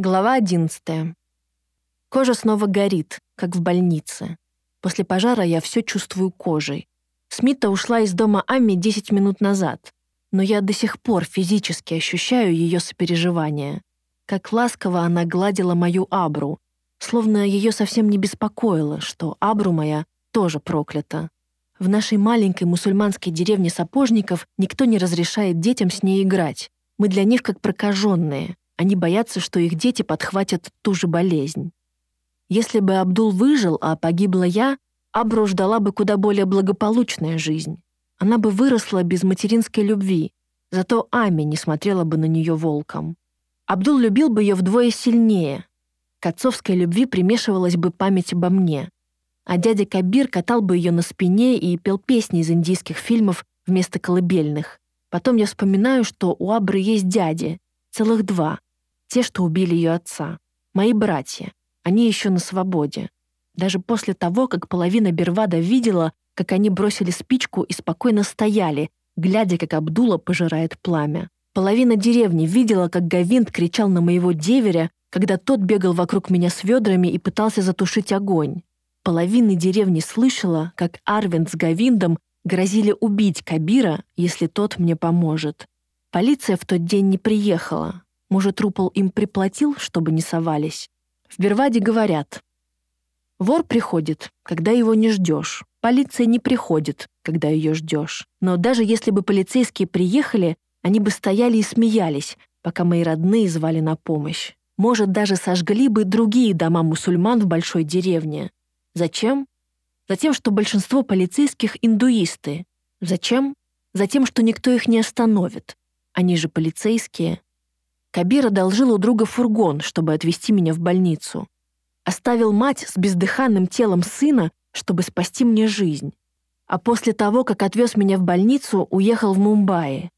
Глава 11. Кожа снова горит, как в больнице. После пожара я все чувствую кожей. Смита ушла из дома Амми 10 минут назад, но я до сих пор физически ощущаю ее сопереживание. Как ласково она гладила мою Абру, словно ее совсем не беспокоило, что Абру моя тоже проклята. В нашей маленькой мусульманской деревне сапожников никто не разрешает детям с ней играть. Мы для них как прокаженные — они боятся, что их дети подхватят ту же болезнь. Если бы Абдул выжил, а погибла я, Абру ждала бы куда более благополучная жизнь. Она бы выросла без материнской любви, зато Ами не смотрела бы на нее волком. Абдул любил бы ее вдвое сильнее. К отцовской любви примешивалась бы память обо мне. А дядя Кабир катал бы ее на спине и пел песни из индийских фильмов вместо колыбельных. Потом я вспоминаю, что у Абры есть дяди, целых два, те, что убили ее отца. Мои братья. Они еще на свободе. Даже после того, как половина Бервада видела, как они бросили спичку и спокойно стояли, глядя, как Абдула пожирает пламя. Половина деревни видела, как Гавинт кричал на моего деверя, когда тот бегал вокруг меня с ведрами и пытался затушить огонь. Половина деревни слышала, как Арвинд с Гавиндом грозили убить Кабира, если тот мне поможет. Полиция в тот день не приехала, может, Рупол им приплатил, чтобы не совались? В Берваде говорят, вор приходит, когда его не ждешь. Полиция не приходит, когда ее ждешь. Но даже если бы полицейские приехали, они бы стояли и смеялись, пока мои родные звали на помощь. Может, даже сожгли бы другие дома мусульман в большой деревне. Зачем? Затем, что большинство полицейских — индуисты. Зачем? Затем, что никто их не остановит. Они же полицейские. Кабир одолжил у друга фургон, чтобы отвезти меня в больницу. Оставил мать с бездыханным телом сына, чтобы спасти мне жизнь. А после того, как отвез меня в больницу, уехал в Мумбаи.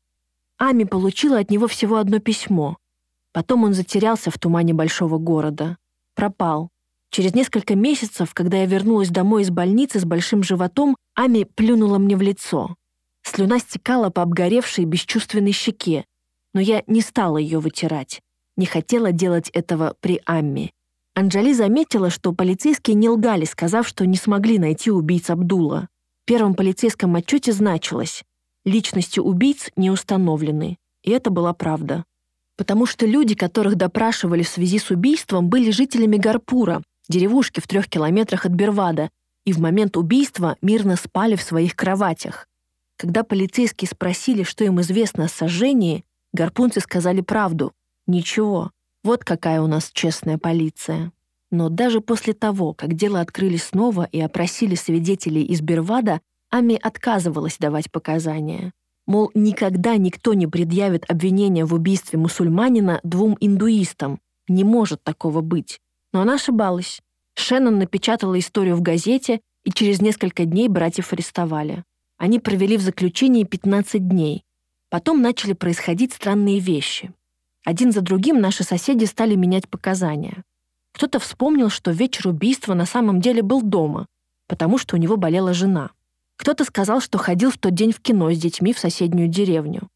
Ами получила от него всего одно письмо. Потом он затерялся в тумане большого города. Пропал. Через несколько месяцев, когда я вернулась домой из больницы с большим животом, Ами плюнула мне в лицо. Слюна стекала по обгоревшей бесчувственной щеке, но я не стала ее вытирать. Не хотела делать этого при Амме. Анджали заметила, что полицейские не лгали, сказав, что не смогли найти убийц Абдула. В первом полицейском отчете значилось «Личности убийц не установлены». И это была правда. Потому что люди, которых допрашивали в связи с убийством, были жителями Гарпура, деревушки в трех километрах от Бервада, и в момент убийства мирно спали в своих кроватях. Когда полицейские спросили, что им известно о сожжении, Гарпунцы сказали правду. Ничего. Вот какая у нас честная полиция. Но даже после того, как дело открыли снова и опросили свидетелей из Бервада, Ами отказывалась давать показания. Мол, никогда никто не предъявит обвинения в убийстве мусульманина двум индуистам. Не может такого быть. Но она ошибалась. Шеннон напечатала историю в газете, и через несколько дней братьев арестовали. Они провели в заключении 15 дней. Потом начали происходить странные вещи. Один за другим наши соседи стали менять показания. Кто-то вспомнил, что вечер убийства на самом деле был дома, потому что у него болела жена. Кто-то сказал, что ходил в тот день в кино с детьми в соседнюю деревню.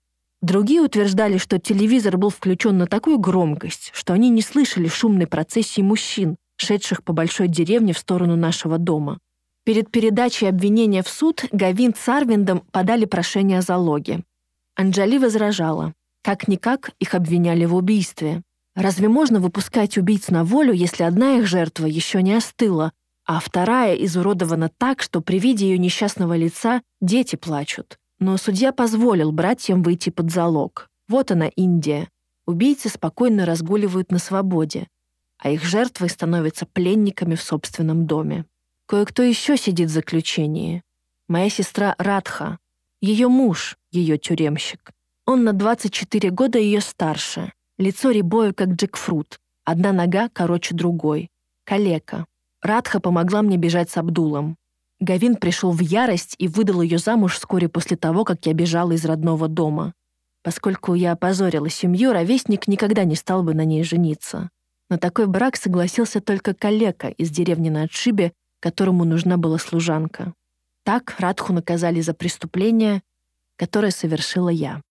Другие утверждали, что телевизор был включен на такую громкость, что они не слышали шумной процессии мужчин, шедших по большой деревне в сторону нашего дома. Перед передачей обвинения в суд Гавин с Арвиндом подали прошение о залоге. Анджали возражала. Как-никак их обвиняли в убийстве. Разве можно выпускать убийц на волю, если одна их жертва еще не остыла, а вторая изуродована так, что при виде ее несчастного лица дети плачут? Но судья позволил братьям выйти под залог. Вот она, Индия. Убийцы спокойно разгуливают на свободе, а их жертвы становятся пленниками в собственном доме. Кое-кто еще сидит в заключении. Моя сестра Радха, ее муж, ее тюремщик. Он на 24 года ее старше. Лицо рябое, как джекфрут. Одна нога короче другой. Калека. Радха помогла мне бежать с Абдулом. Гавин пришел в ярость и выдал ее замуж вскоре после того, как я бежала из родного дома. Поскольку я опозорила семью, ровесник никогда не стал бы на ней жениться. На такой брак согласился только калека из деревни на отшибе, которому нужна была служанка. Так Радху наказали за преступление, которое совершила я.